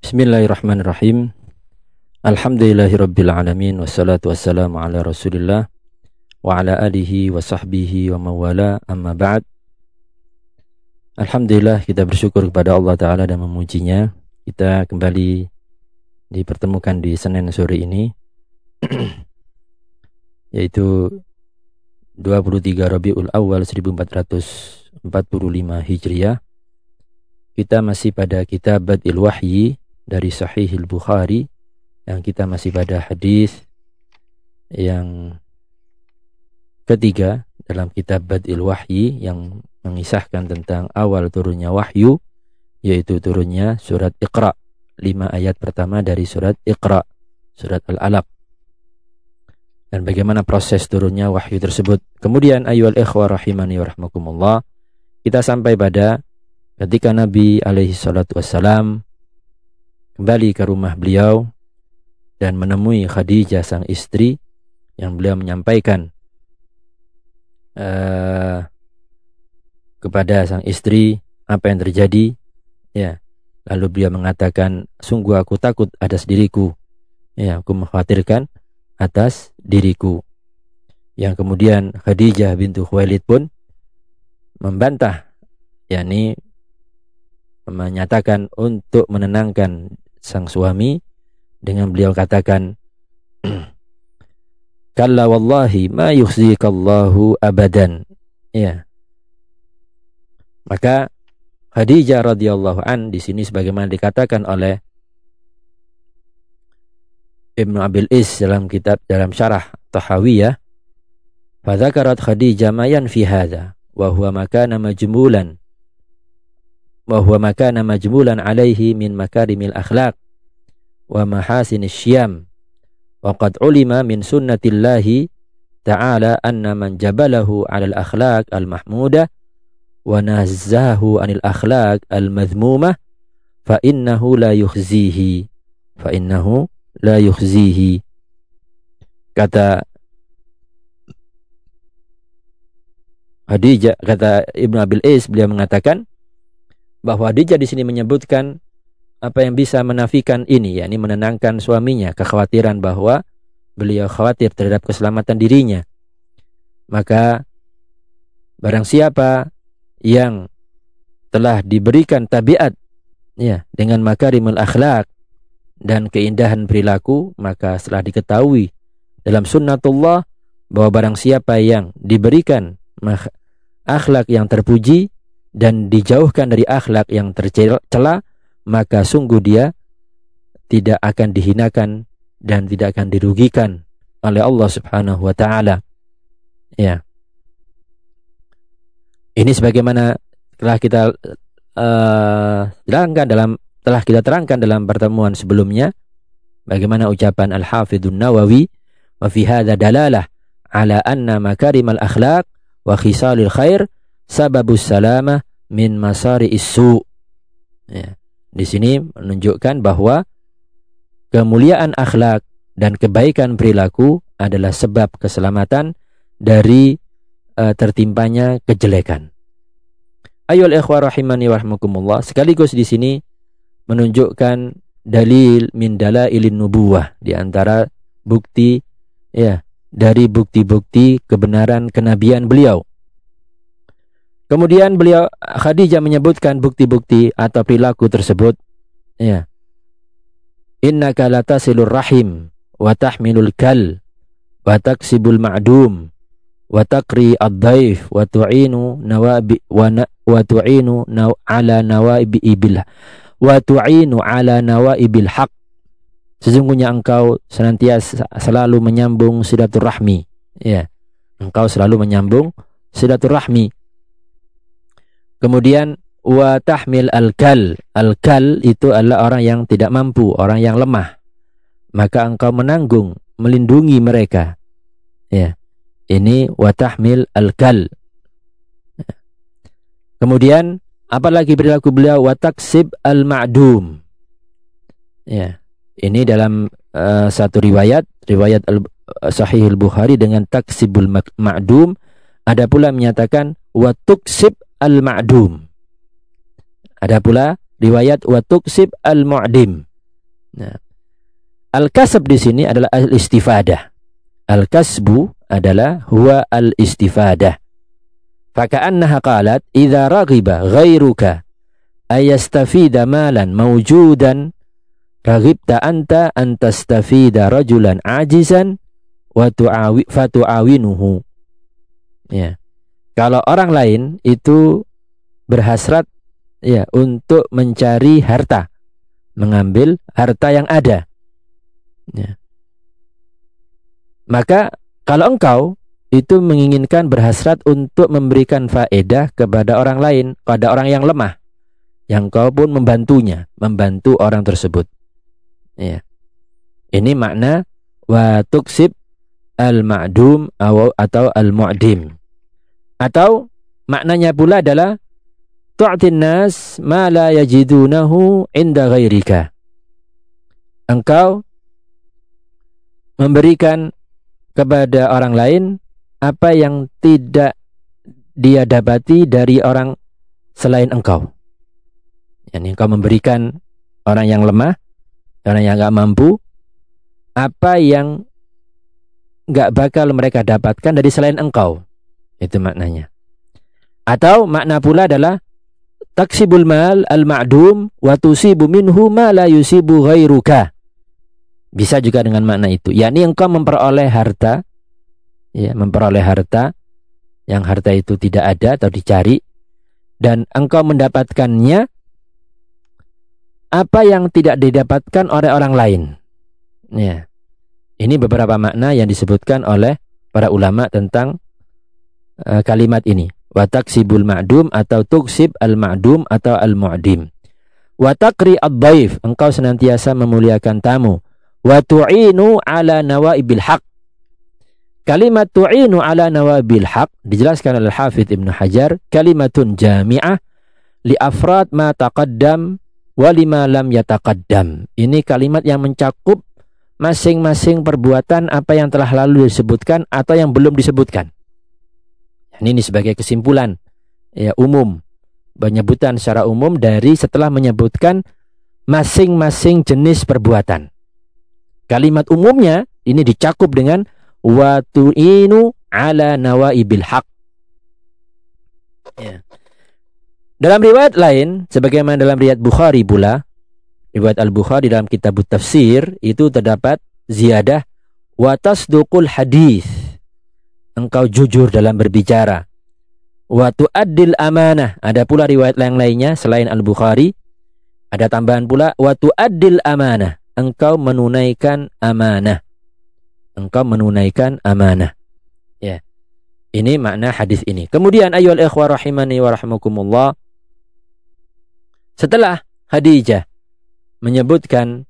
Bismillahirrahmanirrahim. Alhamdulillahirabbil alamin wassalatu wassalamu ala Rasulillah wa ala alihi wa sahbihi wa mawala amma ba'd. Alhamdulillah kita bersyukur kepada Allah taala dan memujinya. Kita kembali dipertemukan di Senin sore ini yaitu 23 Rabiul Awal 1445 Hijriah. Kita masih pada kitab Badil Wahyi dari Sahih Al-Bukhari yang kita masih pada hadis yang ketiga dalam kitab Badil Wahyi yang mengisahkan tentang awal turunnya wahyu yaitu turunnya surat Iqra lima ayat pertama dari surat Iqra surat Al-Alaq dan bagaimana proses turunnya wahyu tersebut. Kemudian ayyuhal ikhwah rahimani wa rahmakumullah, kita sampai pada ketika Nabi alaihi salatu wassalam kembali ke rumah beliau dan menemui Khadijah sang istri yang beliau menyampaikan uh, kepada sang istri apa yang terjadi ya lalu beliau mengatakan sungguh aku takut atas diriku ya aku mengkhawatirkan atas diriku. Yang kemudian Khadijah bintu Khuwailid pun membantah, yakni menyatakan untuk menenangkan sang suami dengan beliau katakan Kalla wallahi ma yukhzikallahu abadan. Ya. Maka Khadijah radhiyallahu an di sini sebagaimana dikatakan oleh Ibnu Abil Is dalam kitab dalam syarah Tahawiyah Fadzakarat Khadijah ma yanfi hadza wa huwa makana majmulan wa huwa makana majmulan alaihi min makarimil akhlaq wa mahasin syiyam wa qad ulima min sunnatillahi ta'ala anna man jabalahu 'ala al-akhlaq al-mahmudah wa nazzahu 'anil akhlaq al-madhmumah fa innahu la yukhzihi fa innahu la yukhzihi. Kata Hadijah kata Ibnu Abil Is beliau mengatakan bahwa Hadijah di sini menyebutkan apa yang bisa menafikan ini yakni menenangkan suaminya kekhawatiran bahwa beliau khawatir terhadap keselamatan dirinya. Maka barang siapa yang telah diberikan tabiat ya dengan makarimul akhlak dan keindahan perilaku, maka setelah diketahui dalam sunnatullah bahwa barang siapa yang diberikan akhlak yang terpuji dan dijauhkan dari akhlak yang tercela, maka sungguh dia tidak akan dihinakan dan tidak akan dirugikan oleh Allah Subhanahu wa taala. Ya. Ini sebagaimana telah kita uh, dalam telah kita terangkan dalam pertemuan sebelumnya bagaimana ucapan Al-Hafidhun Nawawi wa fi hadza dalalah ala anna makarimal akhlaq wa khisalil khair sababus salamah min masari isu. Ya. Di sini menunjukkan bahwa kemuliaan akhlak dan kebaikan perilaku adalah sebab keselamatan dari uh, tertimpanya kejelekan. Ayol ikhwah rahimani warahmatullah. Sekaligus di sini menunjukkan dalil min dalailin nubuwah di antara bukti ya dari bukti-bukti kebenaran kenabian beliau. Kemudian beliau Khadijah menyebutkan bukti-bukti atau perilaku tersebut. Ya. Innaka latasilur rahim wa tahmilul kal wa taksibul ma'dum wa taqri ad-daif wa nawabi wa, na, wa ala nawaibi ibillah wa tu'inu ala nawaibil haq. Sesungguhnya engkau senantiasa selalu menyambung silaturahmi. Ya. Engkau selalu menyambung silaturahmi kemudian wa tahmil al-kal. Al-kal itu adalah orang yang tidak mampu orang yang lemah. Maka engkau menanggung melindungi mereka. Ya. Ini wa tahmil al-kal. Kemudian Apalagi perilaku beliau? Wataksib al-ma'dum. Ya. Ini dalam uh, satu riwayat, riwayat al eh, Sahih al-Bukhari dengan taksibul ma'dum, ada pula menyatakan watuksib al-ma'dum. Ada pula riwayat watuksib al-mu'dim. Nah, al-kasb di sini adalah al-istifadah. Al-kasbu adalah huwa al-istifadah. Faka'annaha qalat idza raghiba ghairuka ayastafida malan mawjudan raghibta anta an tastafida rajulan ajizan wa tu'awi fatu'awinuhu. Ya. Kalau orang lain itu berhasrat ya untuk mencari harta, mengambil harta yang ada. Ya. Maka kalau engkau itu menginginkan berhasrat untuk memberikan faedah kepada orang lain, pada orang yang lemah, yang kau pun membantunya, membantu orang tersebut. Ya. Ini makna wa tuksib al-ma'dum atau al-mu'dim. Atau maknanya pula adalah tu'tin nas ma la yajidunahu inda ghairika. Engkau memberikan kepada orang lain apa yang tidak dia dapati dari orang selain engkau. Yani engkau memberikan orang yang lemah, orang yang enggak mampu, apa yang enggak bakal mereka dapatkan dari selain engkau. Itu maknanya. Atau makna pula adalah taksibul mal al-ma'dum wa tusibu minhu ma la yusibu ghairuka. Bisa juga dengan makna itu, yakni engkau memperoleh harta ya, memperoleh harta yang harta itu tidak ada atau dicari dan engkau mendapatkannya apa yang tidak didapatkan oleh orang lain. Ya. Ini beberapa makna yang disebutkan oleh para ulama tentang uh, kalimat ini. Wataksibul ma'dum atau tuksib al-ma'dum atau al-mu'dim. Watakri ad-daif, engkau senantiasa memuliakan tamu wa tu'inu ala nawaibil haq. Kalimat tu'inu ala nawaibil haq dijelaskan oleh Hafidh Ibnu Hajar kalimatun jami'ah li afrad ma taqaddam wa lima lam yataqaddam. Ini kalimat yang mencakup masing-masing perbuatan apa yang telah lalu disebutkan atau yang belum disebutkan. Ini sebagai kesimpulan ya umum penyebutan secara umum dari setelah menyebutkan masing-masing jenis perbuatan. Kalimat umumnya ini dicakup dengan wa tu'inu ala nawaibil haq. Ya. Dalam riwayat lain, sebagaimana dalam riwayat Bukhari pula, riwayat Al-Bukhari dalam kitab tafsir itu terdapat ziyadah wa tasduqul hadis. Engkau jujur dalam berbicara. Wa tu'addil amanah. Ada pula riwayat yang lainnya selain Al-Bukhari. Ada tambahan pula wa tu'addil amanah engkau menunaikan amanah. Engkau menunaikan amanah. Ya. Ini makna hadis ini. Kemudian ayyuhal ikhwah rahimani wa. Setelah Khadijah menyebutkan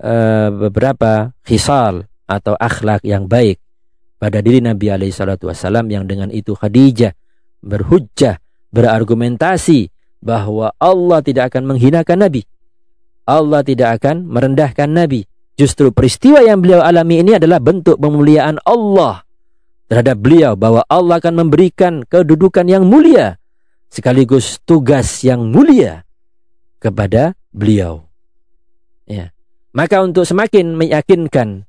uh, beberapa khisal atau akhlak yang baik pada diri Nabi alaihi salatu wasallam yang dengan itu Khadijah berhujjah, berargumentasi bahwa Allah tidak akan menghinakan Nabi Allah tidak akan merendahkan Nabi. Justru peristiwa yang beliau alami ini adalah bentuk pemuliaan Allah terhadap beliau bahwa Allah akan memberikan kedudukan yang mulia sekaligus tugas yang mulia kepada beliau. Ya. Maka untuk semakin meyakinkan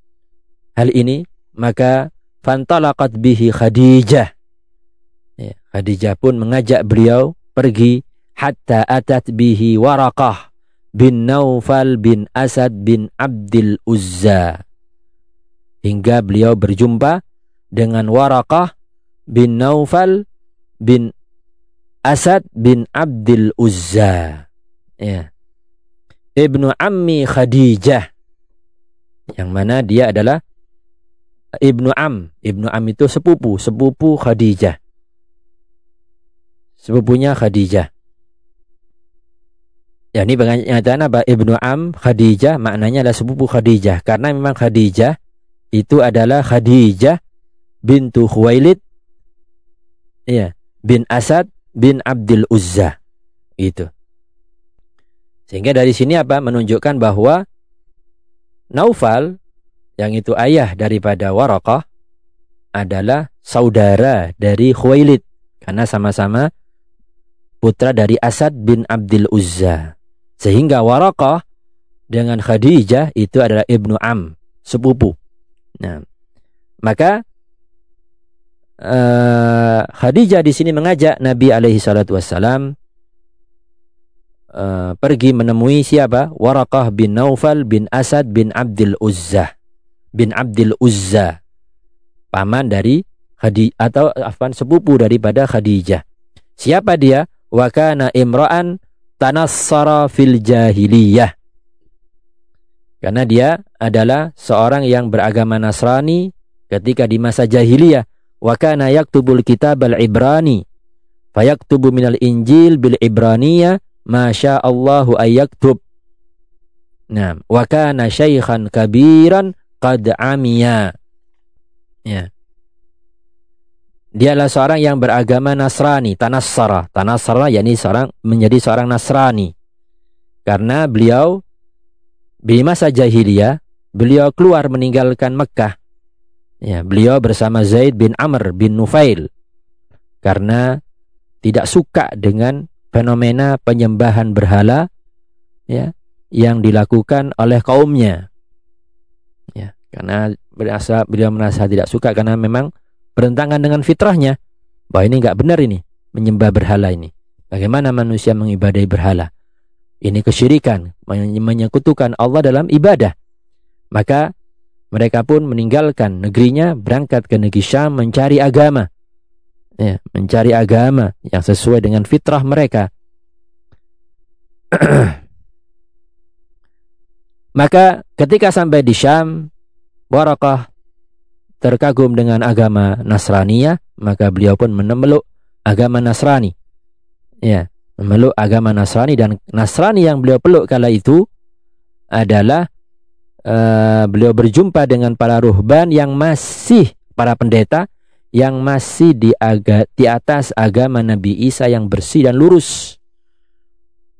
hal ini, maka fantalaqat bihi Khadijah. Ya, Khadijah pun mengajak beliau pergi hatta atat bihi Waraqah bin Naufal bin Asad bin Abdul Uzza. Hingga beliau berjumpa dengan Warakah bin Naufal bin Asad bin Abdul Uzza. Ya. Ibnu Ammi Khadijah. Yang mana dia adalah Ibnu Am. Ibnu Am itu sepupu, sepupu Khadijah. Sepupunya Khadijah. Ya ini pernyataan apa? Ibnu Am Khadijah maknanya adalah sepupu Khadijah karena memang Khadijah itu adalah Khadijah bintu Khuwailid ya bin Asad bin Abdul Uzza itu. Sehingga dari sini apa? Menunjukkan bahwa Naufal yang itu ayah daripada Waraqah adalah saudara dari Khuwailid karena sama-sama putra dari Asad bin Abdul Uzza. Sehingga Warakah dengan Khadijah itu adalah ibnu Am, sepupu. Nah, maka uh, Khadijah di sini mengajak Nabi alaihi salatu wassalam uh, pergi menemui siapa? Warakah bin Naufal bin Asad bin Abdul Uzzah bin Abdul Uzza paman dari Khadi atau afan sepupu daripada Khadijah. Siapa dia? Wa kana imra'an tanassara fil jahiliyah. Karena dia adalah seorang yang beragama Nasrani ketika di masa jahiliyah. Wa kana yaktubul kitab al-Ibrani. Fayaktubu minal Injil bil Ibraniyah ma Allahu ayaktub. Nah, wa kana syaikhan kabiran qad amiya. Ya. Dia adalah seorang yang beragama Nasrani, Tanassara. Tanassara yakni seorang menjadi seorang Nasrani. Karena beliau di masa jahiliyah, beliau keluar meninggalkan Mekah. Ya, beliau bersama Zaid bin Amr bin Nufail. Karena tidak suka dengan fenomena penyembahan berhala ya yang dilakukan oleh kaumnya. Karena berasa beliau merasa tidak suka karena memang berentangan dengan fitrahnya. Bahwa ini enggak benar ini, menyembah berhala ini. Bagaimana manusia mengibadai berhala? Ini kesyirikan, menyekutukan Allah dalam ibadah. Maka mereka pun meninggalkan negerinya, berangkat ke negeri Syam mencari agama. Ya, mencari agama yang sesuai dengan fitrah mereka. Maka ketika sampai di Syam, Warakah terkagum dengan agama Nasraniyah, maka beliau pun menemeluk agama Nasrani. Ya, memeluk agama Nasrani dan Nasrani yang beliau peluk kala itu adalah uh, beliau berjumpa dengan para ruhban yang masih para pendeta yang masih di aga, di atas agama Nabi Isa yang bersih dan lurus.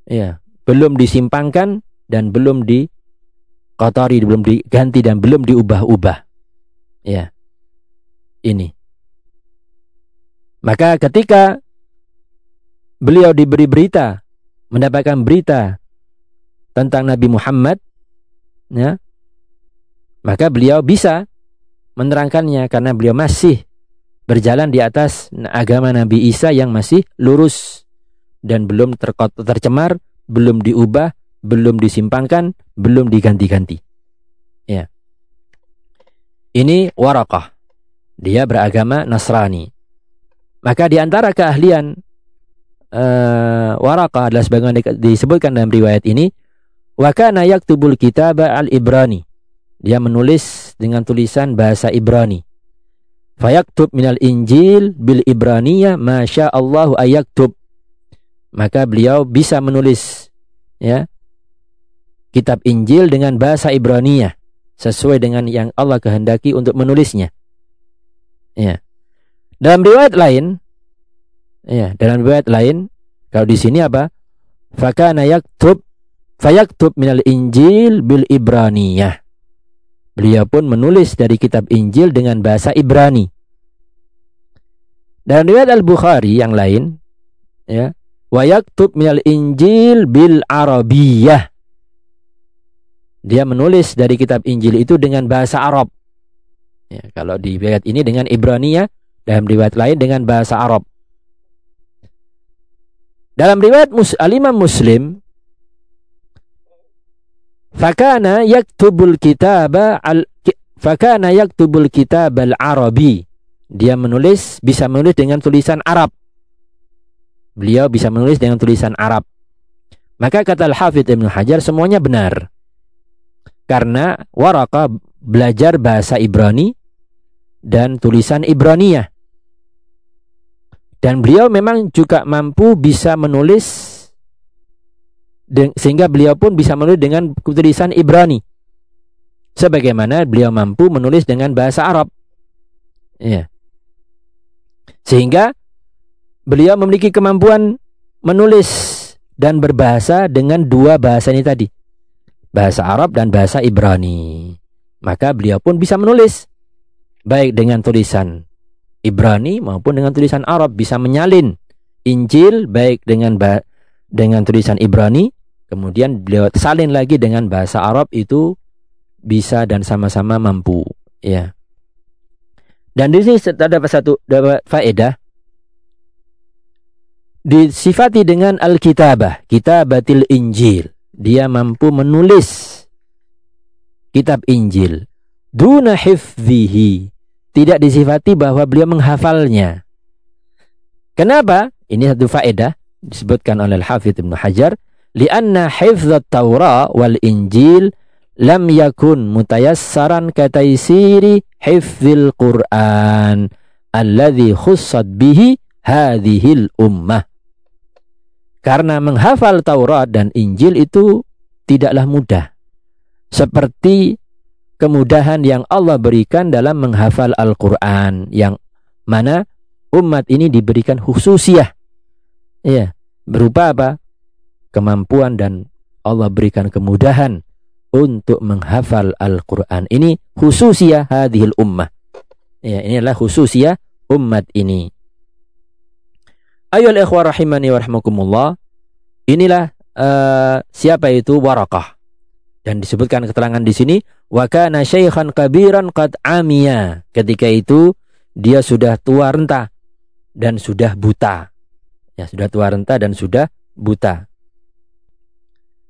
Ya, belum disimpangkan dan belum dikotori, belum diganti dan belum diubah-ubah. Ya. Ini. Maka ketika beliau diberi berita, mendapatkan berita tentang Nabi Muhammad, ya, maka beliau bisa menerangkannya karena beliau masih berjalan di atas agama Nabi Isa yang masih lurus dan belum tercemar, belum diubah, belum disimpangkan, belum diganti-ganti. Ya. Ini warakah. Dia beragama Nasrani. Maka di antara keahlian uh, Waraqah adalah sebagaimana disebutkan dalam riwayat ini wa kana yaktubul kitaba al-Ibrani. Dia menulis dengan tulisan bahasa Ibrani. Fayaktub minal Injil bil Ibraniyah masya Allahu ayaktub. Maka beliau bisa menulis ya kitab Injil dengan bahasa Ibraniyah sesuai dengan yang Allah kehendaki untuk menulisnya. Ya. Dalam riwayat lain Ya, dalam riwayat lain kalau di sini apa? Fakana yaktub fayaktub minal Injil bil Ibraniyah. Beliau pun menulis dari kitab Injil dengan bahasa Ibrani. Dalam riwayat Al-Bukhari yang lain ya, wa yaktub minal Injil bil Arabiyah. Dia menulis dari kitab Injil itu dengan bahasa Arab. Ya, kalau di riwayat ini dengan Ibraniyah, dalam riwayat lain dengan bahasa Arab. Dalam riwayat mus Alimah Muslim, fakana yaktubul kitaba al fakana yaktubul kitab al Arabi. Dia menulis bisa menulis dengan tulisan Arab. Beliau bisa menulis dengan tulisan Arab. Maka kata Al-Hafidh Ibn Hajar semuanya benar. Karena Waraka belajar bahasa Ibrani dan tulisan Ibraniyah. Dan beliau memang juga mampu bisa menulis sehingga beliau pun bisa menulis dengan tulisan Ibrani. Sebagaimana beliau mampu menulis dengan bahasa Arab. Ya. Sehingga beliau memiliki kemampuan menulis dan berbahasa dengan dua bahasa ini tadi. Bahasa Arab dan bahasa Ibrani. Maka beliau pun bisa menulis baik dengan tulisan Ibrani maupun dengan tulisan Arab bisa menyalin Injil baik dengan dengan tulisan Ibrani Kemudian beliau salin lagi dengan bahasa Arab itu bisa dan sama-sama mampu, ya. Dan di sini terdapat satu dapat faedah disifati dengan al-kitabah, kitabatil Injil. Dia mampu menulis kitab Injil. Duna hifzihi. Tidak disifati bahwa beliau menghafalnya. Kenapa? Ini satu faedah disebutkan oleh Al-Hafidh Ibn Hajar. Lianna hifzat Taurah wal Injil lam yakun mutayassaran kataisiri hifzil Qur'an alladhi khussat bihi hadhil ummah. Karena menghafal Taurat dan Injil itu tidaklah mudah. Seperti kemudahan yang Allah berikan dalam menghafal Al-Quran. Yang mana umat ini diberikan khususiah Iya, berupa apa? Kemampuan dan Allah berikan kemudahan untuk menghafal Al-Quran. Ini khususia hadhil ummah. Ya, ini adalah khususia umat ini. Ayol ikhwah rahimani wa rahmakumullah. Inilah uh, siapa itu Warakah. Dan disebutkan keterangan di sini wa kana syaikhan kabiran qad amiya. Ketika itu dia sudah tua renta dan sudah buta. Ya, sudah tua renta dan sudah buta.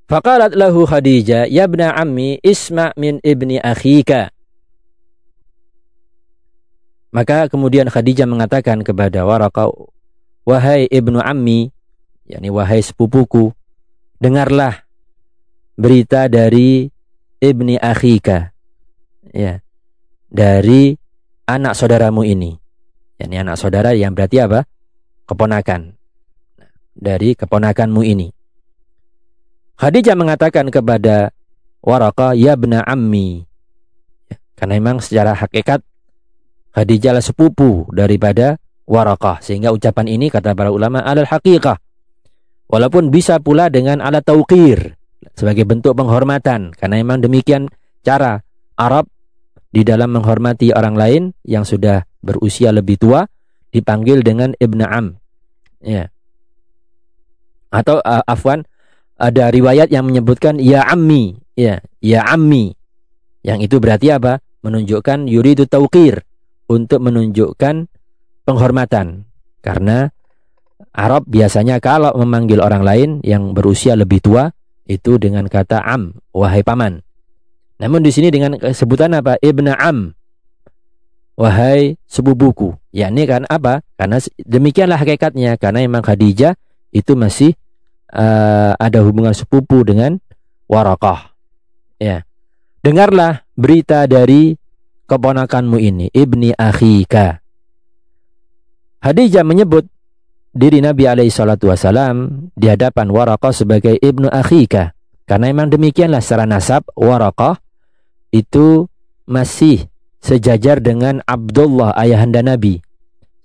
Faqalat lahu Khadijah, "Ya ibna ammi, isma' min ibni akhika." Maka kemudian Khadijah mengatakan kepada Waraqah, "Wahai ibnu ammi, yakni wahai sepupuku, dengarlah berita dari ibni akhika." Ya. Dari anak saudaramu ini. yakni anak saudara yang berarti apa? Keponakan dari keponakanmu ini. Khadijah mengatakan kepada Waraka, ya bena ammi. Ya, karena memang secara hakikat Khadijah lah sepupu daripada Warakah. Sehingga ucapan ini kata para ulama alal hakikah. Walaupun bisa pula dengan alat taukir. Sebagai bentuk penghormatan. Karena memang demikian cara Arab di dalam menghormati orang lain yang sudah berusia lebih tua dipanggil dengan ibna am. Ya atau uh, afwan ada riwayat yang menyebutkan ya ammi ya ya ammi yang itu berarti apa menunjukkan yuridu tauqir untuk menunjukkan penghormatan. Karena Arab biasanya kalau memanggil orang lain yang berusia lebih tua itu dengan kata am wahai paman. Namun di sini dengan sebutan apa? Ibna am wahai sepupuku. Yakni kan apa? Karena demikianlah hakikatnya. Karena memang Khadijah itu masih uh, ada hubungan sepupu dengan Warakah. Ya. Dengarlah berita dari keponakanmu ini, Ibni Akhika. Hadijah menyebut diri Nabi alaihi salatu wasalam di hadapan Warakah sebagai Ibnu Akhika. Karena memang demikianlah secara nasab Warakah itu masih sejajar dengan Abdullah ayahanda Nabi.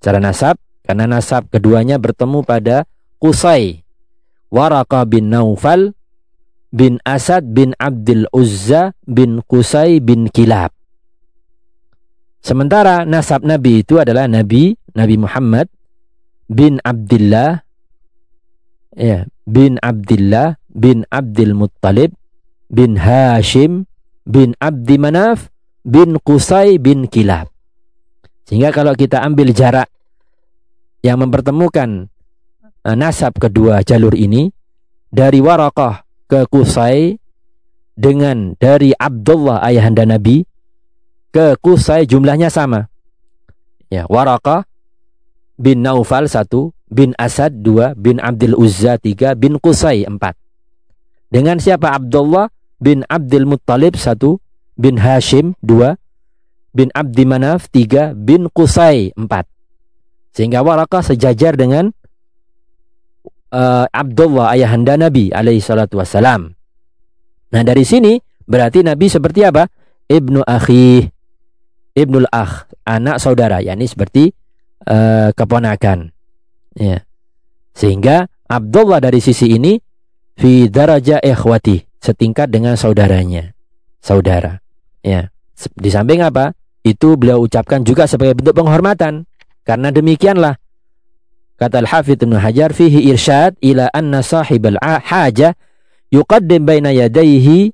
Secara nasab karena nasab keduanya bertemu pada Qusay Waraka bin Naufal bin Asad bin Abdul Uzza bin Qusay bin Kilab. Sementara nasab Nabi itu adalah Nabi Nabi Muhammad bin Abdullah ya, bin Abdullah bin Abdul Muttalib bin Hashim bin Abdi Manaf bin Qusay bin Kilab. Sehingga kalau kita ambil jarak yang mempertemukan Eh, nasab kedua jalur ini dari Warakah ke Kusai dengan dari Abdullah ayahanda Nabi ke Kusai jumlahnya sama. Ya, Warakah bin Naufal satu, bin Asad dua, bin Abdul Uzza tiga, bin Kusai empat. Dengan siapa Abdullah bin Abdul Muttalib satu, bin Hashim dua, bin Abdi Manaf tiga, bin Kusai empat. Sehingga Warakah sejajar dengan uh, Abdullah ayahanda Nabi alaihi salatu wassalam. Nah dari sini berarti Nabi seperti apa? Ibnu akhi, ibnul akh, anak saudara, yakni seperti uh, keponakan. Ya. Sehingga Abdullah dari sisi ini fi daraja ikhwati, setingkat dengan saudaranya. Saudara. Ya. Di samping apa? Itu beliau ucapkan juga sebagai bentuk penghormatan. Karena demikianlah Kata Al-Hafidh Ibn Hajar fihi irsyad ila anna sahibal haja yuqaddim baina yadayhi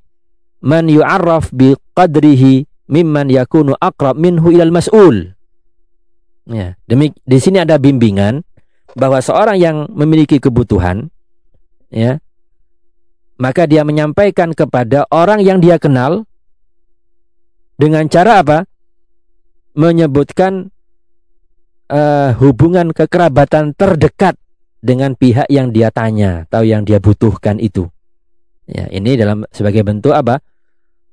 man yu'arraf bi qadrihi mimman yakunu aqrab minhu ilal mas'ul. Ya, demi di sini ada bimbingan bahwa seorang yang memiliki kebutuhan ya maka dia menyampaikan kepada orang yang dia kenal dengan cara apa? Menyebutkan uh, hubungan kekerabatan terdekat dengan pihak yang dia tanya atau yang dia butuhkan itu. Ya, ini dalam sebagai bentuk apa?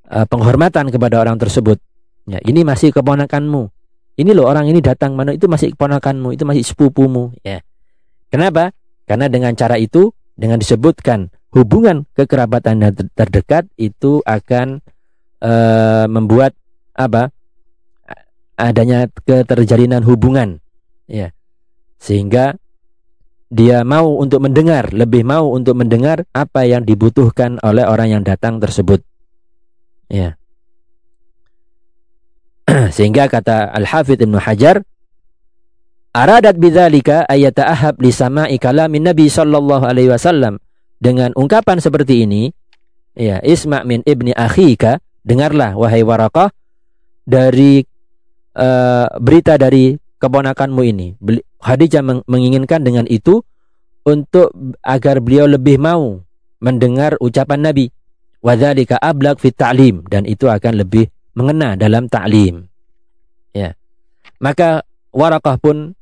Uh, penghormatan kepada orang tersebut. Ya, ini masih keponakanmu. Ini loh orang ini datang mana itu masih keponakanmu, itu masih sepupumu, ya. Kenapa? Karena dengan cara itu, dengan disebutkan hubungan kekerabatan terdekat itu akan uh, membuat apa? adanya keterjalinan hubungan ya sehingga dia mau untuk mendengar lebih mau untuk mendengar apa yang dibutuhkan oleh orang yang datang tersebut ya sehingga kata Al-Hafidh Ibnu Hajar aradat bidzalika ayata'ahab li sama'i kalamin Nabi sallallahu alaihi wasallam dengan ungkapan seperti ini ya isma' min ibni akhika dengarlah wahai Waraqah dari uh, berita dari keponakanmu ini. Khadijah menginginkan dengan itu untuk agar beliau lebih mau mendengar ucapan Nabi. Wadzalika ablaq fit ta'lim dan itu akan lebih mengena dalam ta'lim. Ya. Maka Warakah pun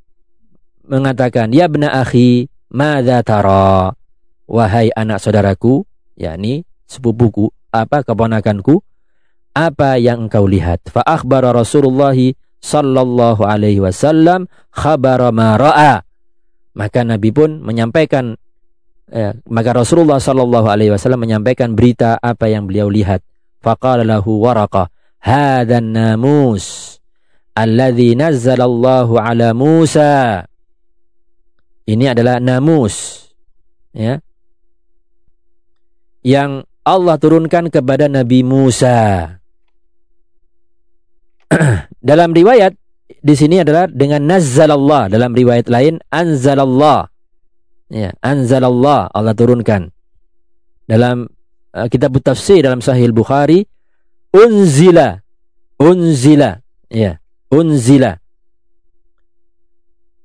mengatakan, "Ya bena akhi, madza tara?" Wahai anak saudaraku, yakni sepupuku, apa keponakanku, apa yang engkau lihat. Fa akhbara Rasulullah sallallahu alaihi wasallam khabara ma ra'a. Maka Nabi pun menyampaikan eh, maka Rasulullah sallallahu alaihi wasallam menyampaikan berita apa yang beliau lihat. Faqala lahu Waraqah, "Hadzan namus alladzi nazzalallahu ala Musa." Ini adalah namus ya. Yang Allah turunkan kepada Nabi Musa. dalam riwayat di sini adalah dengan nazzalallah dalam riwayat lain anzalallah ya anzalallah Allah turunkan dalam uh, kitab tafsir dalam sahih Bukhari unzila. Unzila. Ya. Unzila.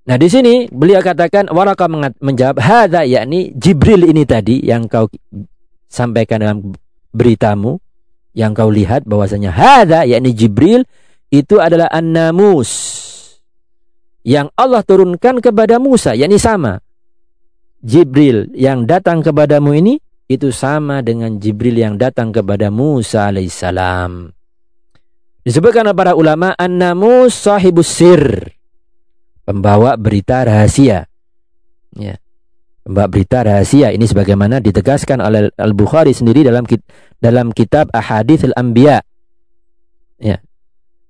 Nah di sini beliau katakan Waraka menjawab hadza yakni Jibril ini tadi yang kau sampaikan dalam beritamu yang kau lihat bahwasanya hadza yakni Jibril itu adalah an-namus yang Allah turunkan kepada Musa, yakni sama. Jibril yang datang kepadamu ini itu sama dengan Jibril yang datang kepada Musa alaihissalam. Disebutkan oleh para ulama an-namus sahibus sir. Pembawa berita rahasia. Ya. Pembawa berita rahasia ini sebagaimana ditegaskan oleh Al-Bukhari sendiri dalam dalam kitab Ahadits al-Anbiya. Ya,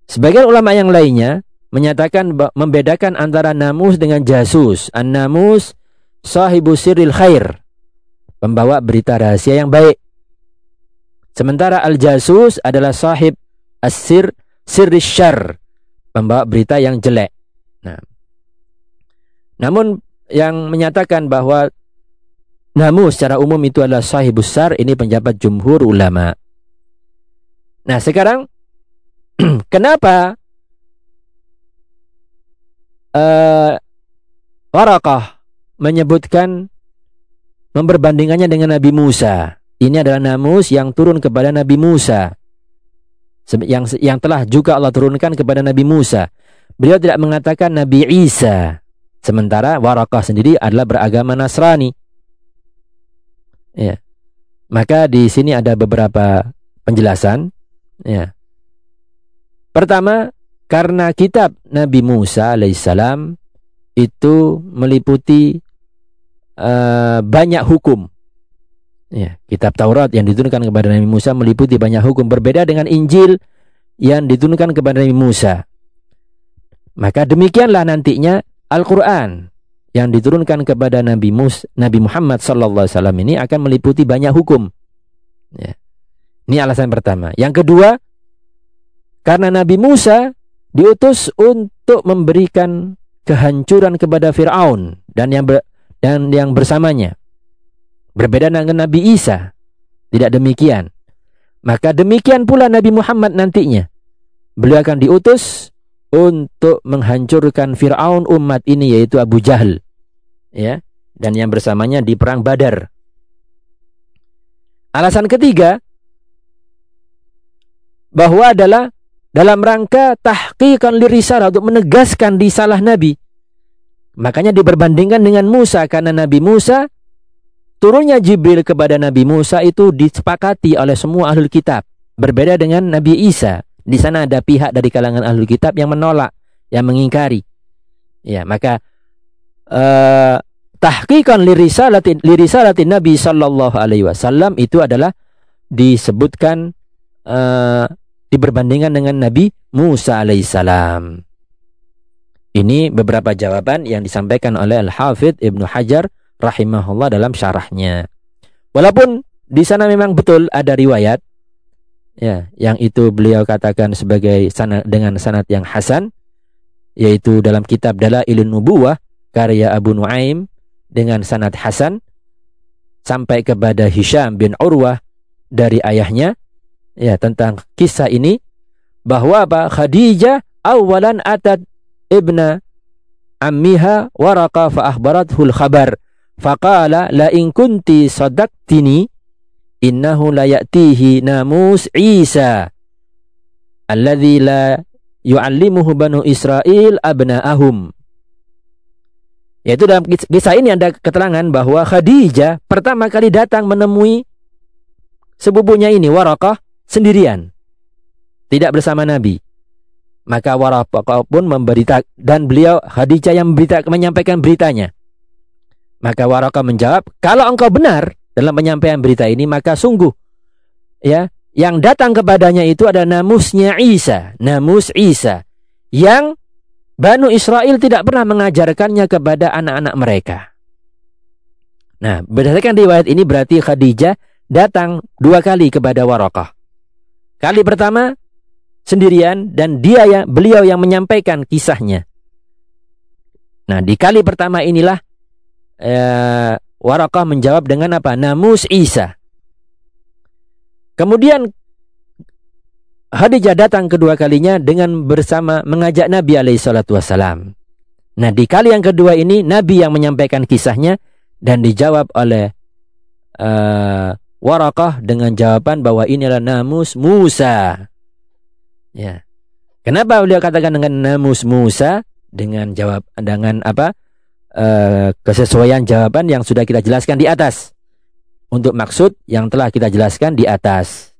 Sebagian ulama yang lainnya menyatakan membedakan antara namus dengan jasus. An-namus sahibu sirril khair. Pembawa berita rahasia yang baik. Sementara al-jasus adalah sahib as-sir sirris syar. Pembawa berita yang jelek. Nah. Namun yang menyatakan bahwa namus secara umum itu adalah sahibus sar ini penjabat jumhur ulama. Nah, sekarang Kenapa uh, Warakah menyebutkan memperbandingannya dengan Nabi Musa. Ini adalah namus yang turun kepada Nabi Musa. Yang yang telah juga Allah turunkan kepada Nabi Musa. Beliau tidak mengatakan Nabi Isa. Sementara Warakah sendiri adalah beragama Nasrani. Ya. Maka di sini ada beberapa penjelasan. Ya. Pertama, karena kitab Nabi Musa alaihissalam itu meliputi uh, banyak hukum. Ya, kitab Taurat yang diturunkan kepada Nabi Musa meliputi banyak hukum berbeda dengan Injil yang diturunkan kepada Nabi Musa. Maka demikianlah nantinya Al-Qur'an yang diturunkan kepada Nabi Mus Nabi Muhammad sallallahu alaihi wasallam ini akan meliputi banyak hukum. Ya. Ini alasan pertama. Yang kedua, karena Nabi Musa diutus untuk memberikan kehancuran kepada Firaun dan yang ber, dan yang bersamanya. Berbeda dengan Nabi Isa. Tidak demikian. Maka demikian pula Nabi Muhammad nantinya. Beliau akan diutus untuk menghancurkan Fir'aun umat ini yaitu Abu Jahal. Ya, dan yang bersamanya di perang Badar. Alasan ketiga bahwa adalah dalam rangka tahqiqan lirisalah untuk menegaskan di salah Nabi. Makanya diperbandingkan dengan Musa karena Nabi Musa turunnya Jibril kepada Nabi Musa itu disepakati oleh semua ahli kitab. Berbeda dengan Nabi Isa. Di sana ada pihak dari kalangan ahli kitab yang menolak, yang mengingkari. Ya, maka uh, tahqiqan lirisalatin lirisalatin Nabi sallallahu alaihi wasallam itu adalah disebutkan uh, diperbandingkan dengan Nabi Musa alaihissalam. Ini beberapa jawaban yang disampaikan oleh Al-Hafidh Ibnu Hajar rahimahullah dalam syarahnya. Walaupun di sana memang betul ada riwayat ya yang itu beliau katakan sebagai sanad dengan sanad yang hasan yaitu dalam kitab Dalailun Nubuwah karya Abu Nuaim dengan sanad hasan sampai kepada Hisham bin Urwah dari ayahnya ya tentang kisah ini bahwa apa Khadijah awalan atat ibna ammiha waraka fa akhbarathul khabar faqala la in kunti sadaqtini innahu la ya'tihi namus Isa alladhi la yu'allimuhu banu Israel abna'ahum yaitu dalam kisah ini ada keterangan bahwa Khadijah pertama kali datang menemui sepupunya ini Warakah sendirian. Tidak bersama Nabi. Maka Waraqah pun memberita dan beliau Khadijah yang berita, menyampaikan beritanya. Maka Waraqah menjawab, "Kalau engkau benar dalam penyampaian berita ini, maka sungguh ya, yang datang kepadanya itu ada namusnya Isa, namus Isa yang Banu Israel tidak pernah mengajarkannya kepada anak-anak mereka. Nah, berdasarkan riwayat ini berarti Khadijah datang dua kali kepada Waraqah. Kali pertama sendirian dan dia yang beliau yang menyampaikan kisahnya. Nah, di kali pertama inilah eh, Warakah menjawab dengan apa? Namus Isa. Kemudian Khadijah datang kedua kalinya dengan bersama mengajak Nabi alaihi salatu wasalam. Nah, di kali yang kedua ini Nabi yang menyampaikan kisahnya dan dijawab oleh uh, Warakah dengan jawaban bahwa ini adalah namus Musa. Ya. Kenapa beliau katakan dengan namus Musa dengan jawab dengan apa? Uh, kesesuaian jawaban yang sudah kita jelaskan di atas. Untuk maksud yang telah kita jelaskan di atas.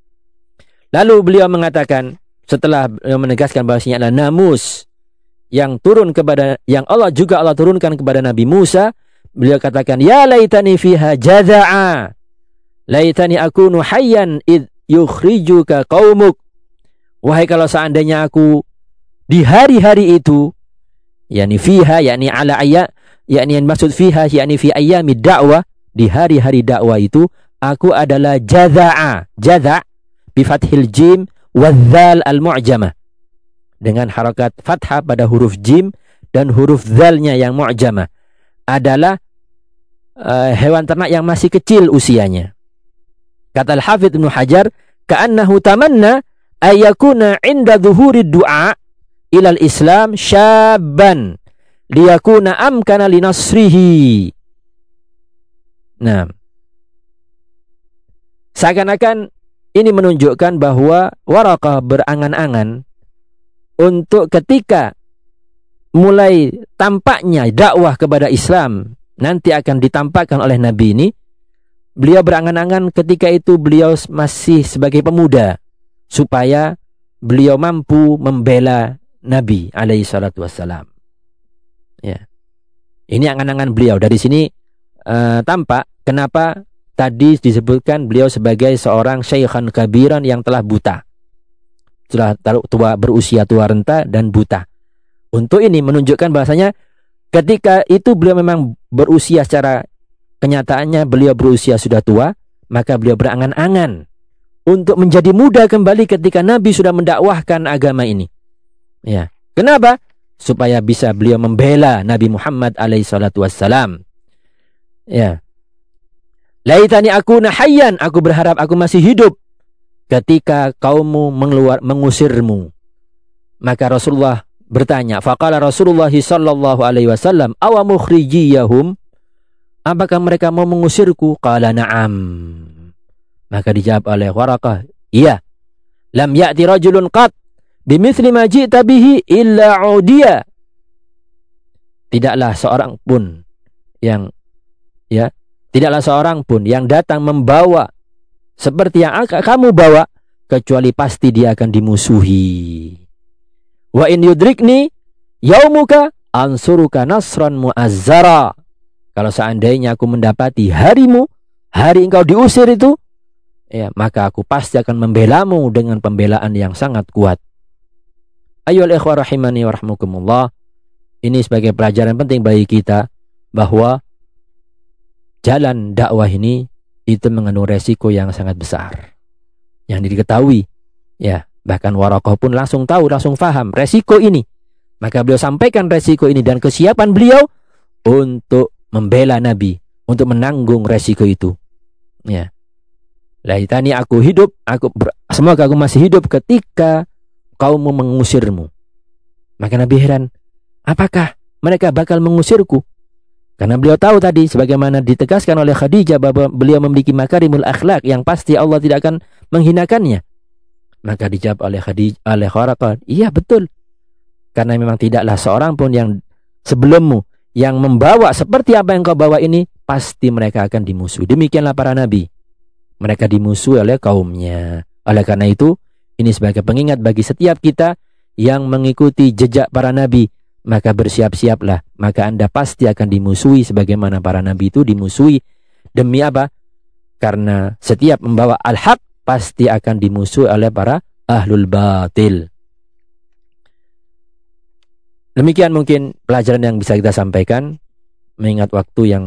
Lalu beliau mengatakan setelah beliau menegaskan bahwasanya adalah namus yang turun kepada yang Allah juga Allah turunkan kepada Nabi Musa, beliau katakan ya laitani fiha jazaa Laitani akunu hayyan id yukhrijuka qaumuk. Wahai kalau seandainya aku di hari-hari itu yakni fiha yakni ala ayat yakni yang maksud fiha yakni fi ayami dakwah di hari-hari dakwah itu aku adalah jazaa jaza bi fathil jim wadzal al mu'jamah dengan harakat fathah pada huruf jim dan huruf zalnya yang mu'jamah. Adalah uh, hewan ternak yang masih kecil usianya. Kata Al-Hafidh Ibn Hajar, "Ka'annahu tamanna ayakuna inda zuhuri du'a ilal Islam syabban. Liyakuna amkana linasrihi." Nah, seakan-akan ini menunjukkan bahwa Warakah berangan-angan untuk ketika mulai tampaknya dakwah kepada Islam nanti akan ditampakkan oleh Nabi ini Beliau berangan-angan ketika itu beliau masih sebagai pemuda supaya beliau mampu membela Nabi alaihi salatu wassalam. Ya. Ini angan-angan beliau. Dari sini uh, tampak kenapa tadi disebutkan beliau sebagai seorang syekhan kabiran yang telah buta. Telah tua berusia tua renta dan buta. Untuk ini menunjukkan bahasanya ketika itu beliau memang berusia secara Kenyataannya beliau berusia sudah tua, maka beliau berangan-angan untuk menjadi muda kembali ketika Nabi sudah mendakwahkan agama ini. Ya. Kenapa? Supaya bisa beliau membela Nabi Muhammad alaihi salatu wassalam. Ya. Laitani aku nahayyan, aku berharap aku masih hidup ketika kaummu mengeluar, mengusirmu. Maka Rasulullah bertanya, faqala Rasulullah sallallahu alaihi wasallam, "Awa mukhrijiyahum?" Apakah mereka mau mengusirku? Qala na'am. Maka dijawab oleh Waraqah, "Iya." Lam ya'ti rajulun qat bimithli ma ji'ta bihi illa udiya. Tidaklah seorang pun yang ya Tidaklah seorang pun yang datang membawa seperti yang kamu bawa kecuali pasti dia akan dimusuhi. Wa in yudrikni yaumuka ansuruka nasran muazzara. Kalau seandainya aku mendapati harimu, hari engkau diusir itu, ya, maka aku pasti akan membelamu dengan pembelaan yang sangat kuat. Ayo ikhwah rahimani wa rahmukumullah. Ini sebagai pelajaran penting bagi kita bahwa jalan dakwah ini itu mengandung resiko yang sangat besar. Yang diketahui, ya bahkan Warokoh pun langsung tahu, langsung faham resiko ini. Maka beliau sampaikan resiko ini dan kesiapan beliau untuk membela Nabi, untuk menanggung resiko itu. Ya. Laitani aku hidup, aku ber, semoga aku masih hidup ketika kaummu mengusirmu. Maka Nabi heran, apakah mereka bakal mengusirku? Karena beliau tahu tadi sebagaimana ditegaskan oleh Khadijah bahwa beliau memiliki makarimul akhlak yang pasti Allah tidak akan menghinakannya. Maka dijawab oleh Khadijah oleh Kharakah, "Iya betul." Karena memang tidaklah seorang pun yang sebelummu yang membawa seperti apa yang kau bawa ini pasti mereka akan dimusuhi. Demikianlah para nabi. Mereka dimusuhi oleh kaumnya. Oleh karena itu, ini sebagai pengingat bagi setiap kita yang mengikuti jejak para nabi maka bersiap-siaplah, maka Anda pasti akan dimusuhi sebagaimana para nabi itu dimusuhi. Demi apa? Karena setiap membawa al-haq pasti akan dimusuhi oleh para ahlul batil. Demikian mungkin pelajaran yang bisa kita sampaikan mengingat waktu yang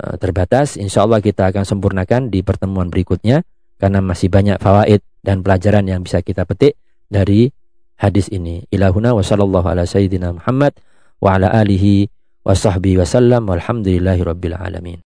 uh, terbatas. Insya Allah kita akan sempurnakan di pertemuan berikutnya karena masih banyak fawaid dan pelajaran yang bisa kita petik dari hadis ini. Ilahuna wa sallallahu ala sayyidina Muhammad wa ala alihi wa sahbihi wa sallam walhamdulillahi rabbil alamin.